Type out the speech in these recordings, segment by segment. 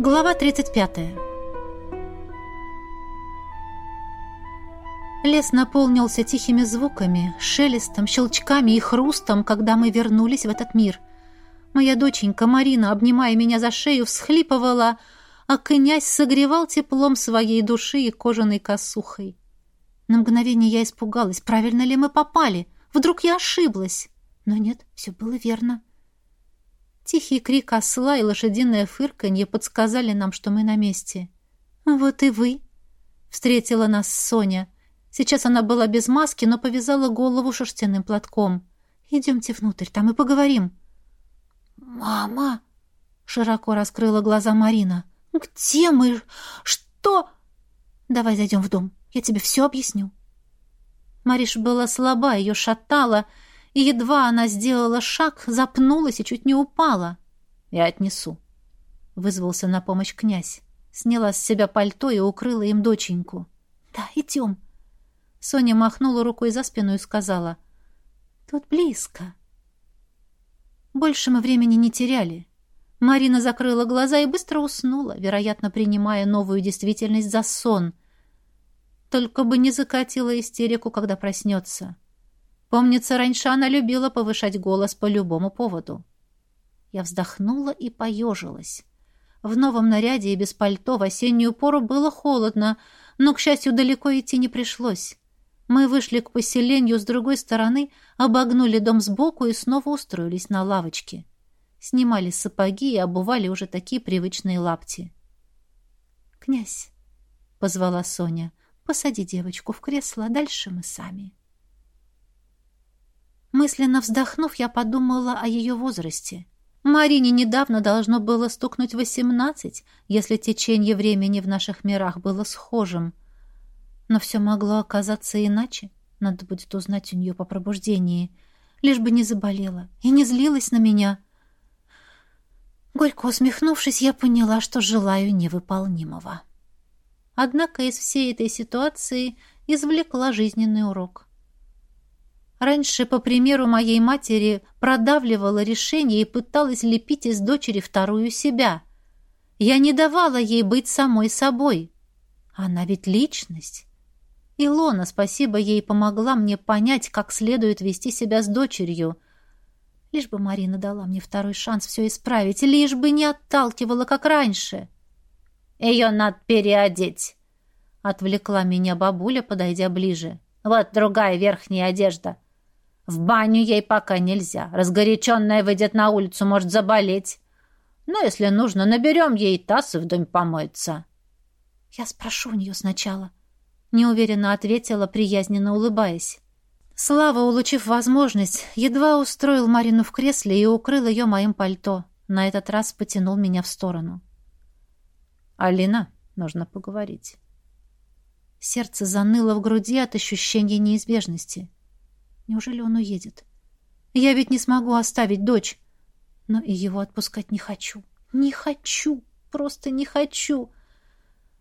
Глава 35. Лес наполнился тихими звуками, шелестом, щелчками и хрустом, когда мы вернулись в этот мир. Моя доченька Марина, обнимая меня за шею, всхлипывала, а князь согревал теплом своей души и кожаной косухой. На мгновение я испугалась, правильно ли мы попали. Вдруг я ошиблась. Но нет, все было верно. Тихий крик осла и лошадиное фырканье подсказали нам, что мы на месте. «Вот и вы!» — встретила нас Соня. Сейчас она была без маски, но повязала голову шерстяным платком. «Идемте внутрь, там и поговорим». «Мама!» — широко раскрыла глаза Марина. «Где мы? Что?» «Давай зайдем в дом, я тебе все объясню». Мариш была слаба, ее шатало, — и едва она сделала шаг, запнулась и чуть не упала. «Я отнесу», — вызвался на помощь князь. Сняла с себя пальто и укрыла им доченьку. «Да, идем». Соня махнула рукой за спину и сказала. «Тут близко». Больше мы времени не теряли. Марина закрыла глаза и быстро уснула, вероятно, принимая новую действительность за сон. Только бы не закатила истерику, когда проснется. Помнится, раньше она любила повышать голос по любому поводу. Я вздохнула и поежилась. В новом наряде и без пальто в осеннюю пору было холодно, но, к счастью, далеко идти не пришлось. Мы вышли к поселению с другой стороны, обогнули дом сбоку и снова устроились на лавочке. Снимали сапоги и обували уже такие привычные лапти. «Князь», — позвала Соня, — «посади девочку в кресло, а дальше мы сами». Мысленно вздохнув, я подумала о ее возрасте. Марине недавно должно было стукнуть восемнадцать, если течение времени в наших мирах было схожим. Но все могло оказаться иначе. Надо будет узнать у нее по пробуждении. Лишь бы не заболела и не злилась на меня. Горько усмехнувшись, я поняла, что желаю невыполнимого. Однако из всей этой ситуации извлекла жизненный урок. Раньше, по примеру моей матери, продавливала решение и пыталась лепить из дочери вторую себя. Я не давала ей быть самой собой. Она ведь личность. Илона, спасибо ей, помогла мне понять, как следует вести себя с дочерью. Лишь бы Марина дала мне второй шанс все исправить, лишь бы не отталкивала, как раньше. «Ее надо переодеть», — отвлекла меня бабуля, подойдя ближе. «Вот другая верхняя одежда. В баню ей пока нельзя. Разгоряченная выйдет на улицу, может заболеть. Но если нужно, наберем ей таз и в доме помоется. Я спрошу у нее сначала. Неуверенно ответила, приязненно улыбаясь. Слава, улучив возможность, едва устроил Марину в кресле и укрыл ее моим пальто. На этот раз потянул меня в сторону. «Алина, нужно поговорить». Сердце заныло в груди от ощущения неизбежности. Неужели он уедет? Я ведь не смогу оставить дочь. Но и его отпускать не хочу. Не хочу. Просто не хочу.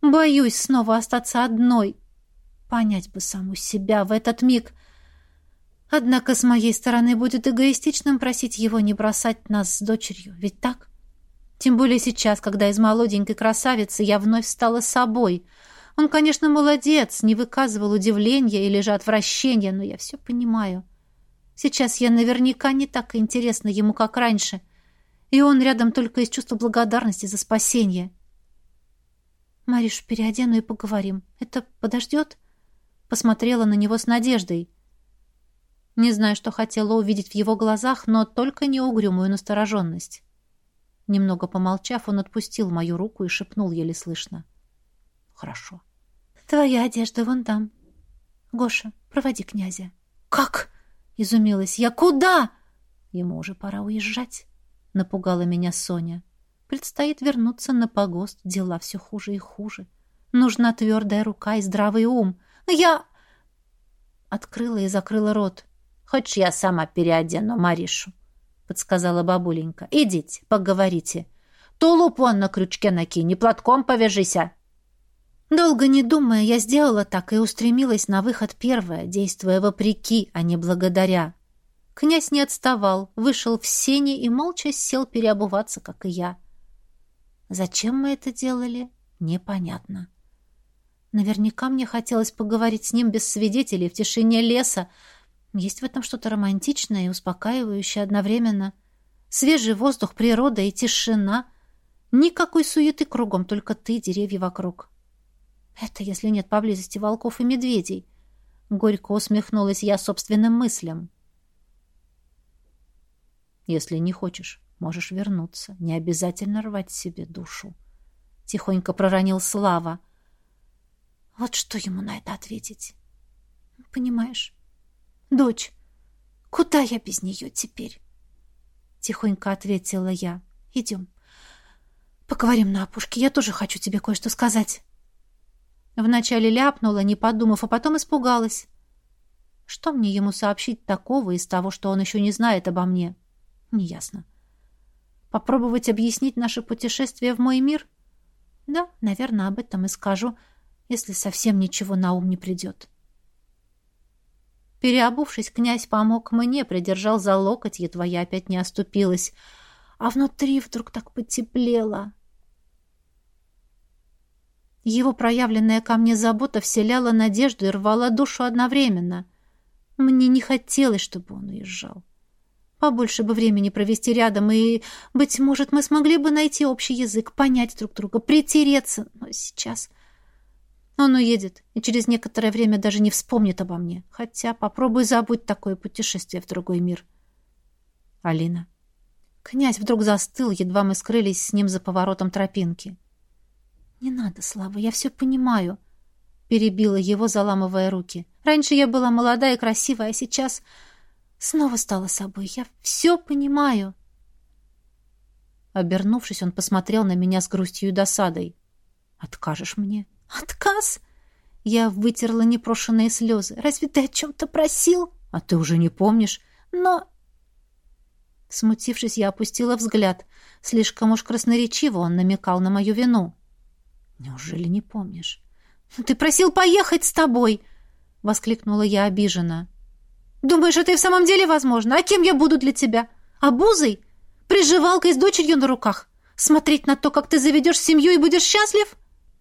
Боюсь снова остаться одной. Понять бы саму себя в этот миг. Однако с моей стороны будет эгоистичным просить его не бросать нас с дочерью. Ведь так? Тем более сейчас, когда из молоденькой красавицы я вновь стала собой — он, конечно, молодец, не выказывал удивления или же отвращения, но я все понимаю. Сейчас я наверняка не так интересна ему, как раньше, и он рядом только из чувства благодарности за спасение. Мариш, переодену и поговорим. Это подождет?» Посмотрела на него с надеждой. Не знаю, что хотела увидеть в его глазах, но только не угрюмую настороженность. Немного помолчав, он отпустил мою руку и шепнул еле слышно. «Хорошо». Твоя одежда вон там. Гоша, проводи князя. Как? Изумилась я. Куда? Ему уже пора уезжать. Напугала меня Соня. Предстоит вернуться на погост. Дела все хуже и хуже. Нужна твердая рука и здравый ум. Я... Открыла и закрыла рот. Хочешь, я сама переодену Маришу? Подсказала бабуленька. Идите, поговорите. Тулуп вон на крючке накинь, платком повяжися. Долго не думая, я сделала так и устремилась на выход первая, действуя вопреки, а не благодаря. Князь не отставал, вышел в сени и молча сел переобуваться, как и я. Зачем мы это делали, непонятно. Наверняка мне хотелось поговорить с ним без свидетелей в тишине леса. Есть в этом что-то романтичное и успокаивающее одновременно. Свежий воздух, природа и тишина. Никакой суеты кругом, только ты, деревья вокруг. Это если нет поблизости волков и медведей. Горько усмехнулась я собственным мыслям. Если не хочешь, можешь вернуться. Не обязательно рвать себе душу. Тихонько проронил Слава. — вот что ему на это ответить? Понимаешь? Дочь, куда я без нее теперь? Тихонько ответила я. Идем. Поговорим на опушке. Я тоже хочу тебе кое-что сказать. Вначале ляпнула, не подумав, а потом испугалась. Что мне ему сообщить такого из того, что он еще не знает обо мне? Неясно. Попробовать объяснить наше путешествие в мой мир? Да, наверное, об этом и скажу если совсем ничего на ум не придет. Переобувшись, князь помог мне, придержал за локоть, едва я опять не оступилась, а внутри вдруг так потеплело. Его проявленная ко мне забота вселяла надежду и рвала душу одновременно. Мне не хотелось, чтобы он уезжал. Побольше бы времени провести рядом, и, быть может, мы смогли бы найти общий язык, понять друг друга, притереться. Но сейчас он уедет и через некоторое время даже не вспомнит обо мне. Хотя попробуй забудь такое путешествие в другой мир. Алина. Князь вдруг застыл, едва мы скрылись с ним за поворотом тропинки. «Не надо, Слава, я все понимаю», — перебила его, заламывая руки. «Раньше я была молодая и красивая, а сейчас снова стала собой. Я все понимаю». Обернувшись, он посмотрел на меня с грустью и досадой. «Откажешь мне?» «Отказ?» Я вытерла непрошенные слезы. «Разве ты о чем-то просил?» «А ты уже не помнишь?» «Но...» Смутившись, я опустила взгляд. Слишком уж красноречиво он намекал на мою вину. «Неужели не помнишь?» «Ну, «Ты просил поехать с тобой!» — воскликнула я обиженно. «Думаешь, это и в самом деле возможно? А кем я буду для тебя? Обузой? Приживалкой с дочерью на руках? Смотреть на то, как ты заведешь семью и будешь счастлив?»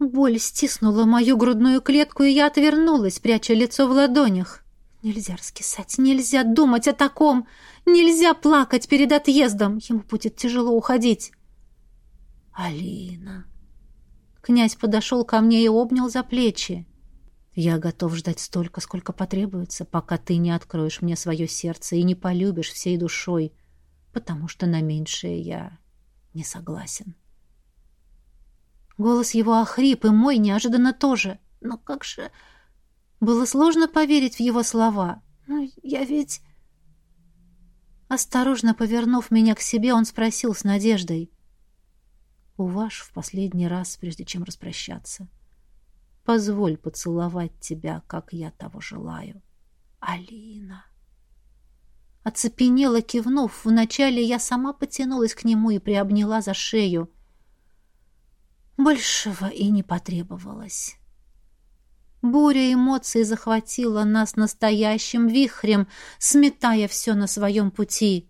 Боль стиснула мою грудную клетку, и я отвернулась, пряча лицо в ладонях. Нельзя раскисать, нельзя думать о таком, нельзя плакать перед отъездом, ему будет тяжело уходить. Алина. Князь подошел ко мне и обнял за плечи. Я готов ждать столько, сколько потребуется, пока ты не откроешь мне свое сердце и не полюбишь всей душой, потому что на меньшее я не согласен. Голос его охрип, и мой неожиданно тоже. Но как же... Было сложно поверить в его слова. «Ну, я ведь...» Осторожно повернув меня к себе, он спросил с надеждой. «Уваж в последний раз, прежде чем распрощаться. Позволь поцеловать тебя, как я того желаю. Алина!» Оцепенела, кивнув, вначале я сама потянулась к нему и приобняла за шею — Большего и не потребовалось. Буря эмоций захватила нас настоящим вихрем, сметая все на своем пути.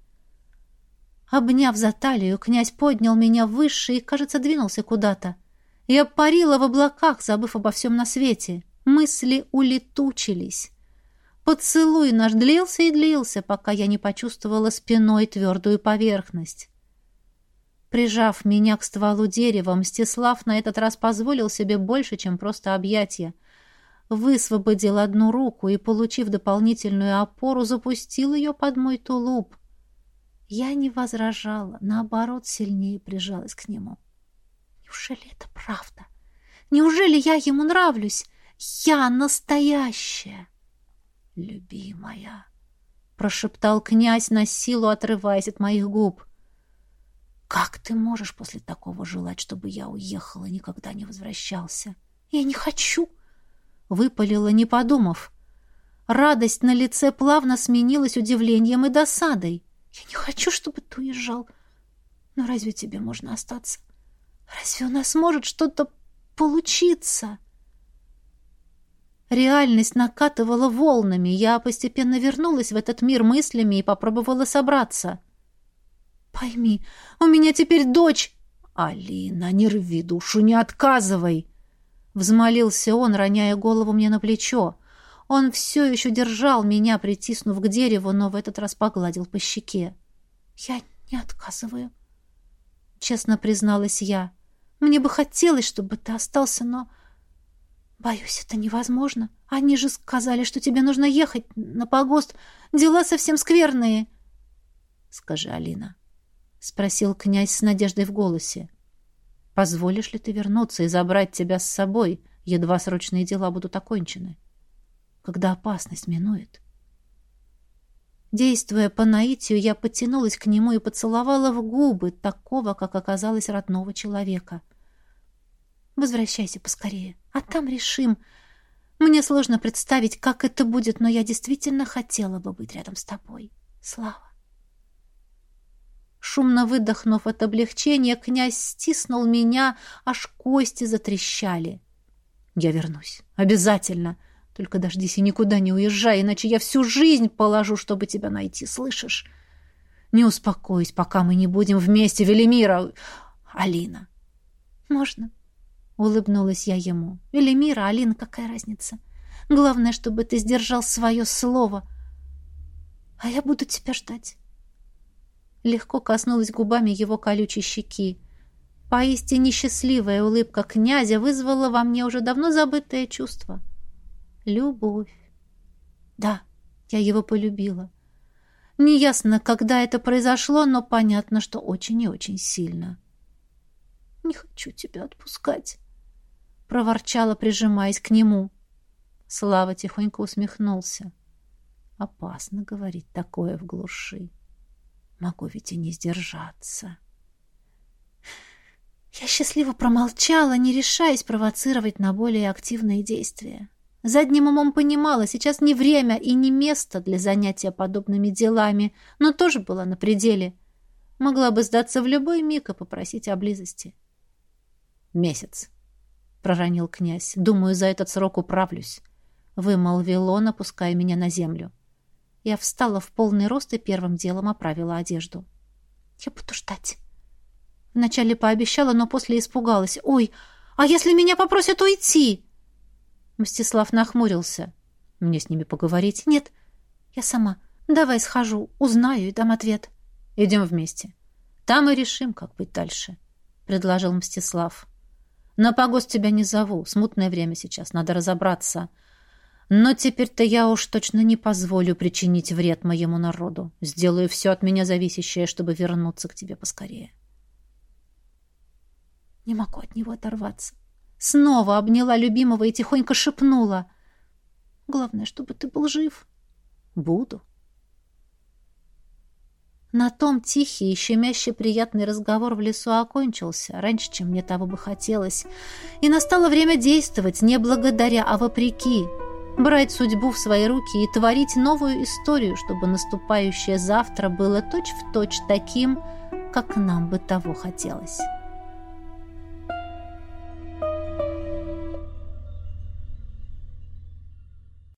Обняв за талию, князь поднял меня выше и, кажется, двинулся куда-то. Я парила в облаках, забыв обо всем на свете. Мысли улетучились. Поцелуй наш длился и длился, пока я не почувствовала спиной твердую поверхность. Прижав меня к стволу дерева, Мстислав на этот раз позволил себе больше, чем просто объятия. Высвободил одну руку и, получив дополнительную опору, запустил ее под мой тулуп. Я не возражала, наоборот, сильнее прижалась к нему. Неужели это правда? Неужели я ему нравлюсь? Я настоящая, любимая, прошептал князь на силу, отрываясь от моих губ. — как ты можешь после такого желать, чтобы я уехала и никогда не возвращался? Я не хочу, выпалила, не подумав. Радость на лице плавно сменилась удивлением и досадой. Я не хочу, чтобы ты уезжал. Но разве тебе можно остаться? Разве у нас может что-то получиться? Реальность накатывала волнами. Я постепенно вернулась в этот мир мыслями и попробовала собраться. Пойми, у меня теперь дочь, «Алина, не рви душу, не отказывай!» Взмолился он, роняя голову мне на плечо. Он все еще держал меня, притиснув к дереву, но в этот раз погладил по щеке. «Я не отказываю», — честно призналась я. «Мне бы хотелось, чтобы ты остался, но...» «Боюсь, это невозможно. Они же сказали, что тебе нужно ехать на погост. Дела совсем скверные». «Скажи, Алина», — спросил князь с надеждой в голосе. «Позволишь ли ты вернуться и забрать тебя с собой, едва срочные дела будут окончены? Когда опасность минует?» Действуя по наитию, я потянулась к нему и поцеловала в губы такого, как оказалось, родного человека. «Возвращайся поскорее, а там решим. Мне сложно представить, как это будет, но я действительно хотела бы быть рядом с тобой. Слава!» Шумно выдохнув от облегчения, князь стиснул меня, аж кости затрещали. «Я вернусь. Обязательно. Только дождись и никуда не уезжай, иначе я всю жизнь положу, чтобы тебя найти, слышишь? Не успокоюсь, пока мы не будем вместе, Велимира. Алина». «Можно?» — улыбнулась я ему. «Велимира, Алина, какая разница? Главное, чтобы ты сдержал свое слово. А я буду тебя ждать» легко коснулась губами его колючей щеки. Поистине счастливая улыбка князя вызвала во мне уже давно забытое чувство. Любовь. Да, я его полюбила. Неясно, когда это произошло, но понятно, что очень и очень сильно. «Не хочу тебя отпускать», — проворчала, прижимаясь к нему. Слава тихонько усмехнулся. «Опасно говорить такое в глуши». Могу ведь и не сдержаться. Я счастливо промолчала, не решаясь провоцировать на более активные действия. Задним умом понимала, сейчас не время и не место для занятия подобными делами, но тоже была на пределе. Могла бы сдаться в любой миг и попросить о близости. «Месяц», — проронил князь. «Думаю, за этот срок управлюсь», — вымолвил он, опуская меня на землю. — я встала в полный рост и первым делом оправила одежду. «Я буду ждать». Вначале пообещала, но после испугалась. «Ой, а если меня попросят уйти?» Мстислав нахмурился. «Мне с ними поговорить?» «Нет, я сама. Давай схожу, узнаю и дам ответ». «Идем вместе. Там и решим, как быть дальше», — предложил Мстислав. «На погост тебя не зову. Смутное время сейчас. Надо разобраться. Но теперь-то я уж точно не позволю причинить вред моему народу. Сделаю все от меня зависящее, чтобы вернуться к тебе поскорее. Не могу от него оторваться. Снова обняла любимого и тихонько шепнула. Главное, чтобы ты был жив. Буду. На том тихий и щемяще приятный разговор в лесу окончился, раньше, чем мне того бы хотелось. И настало время действовать не благодаря, а вопреки — брать судьбу в свои руки и творить новую историю, чтобы наступающее завтра было точь-в-точь точь таким, как нам бы того хотелось.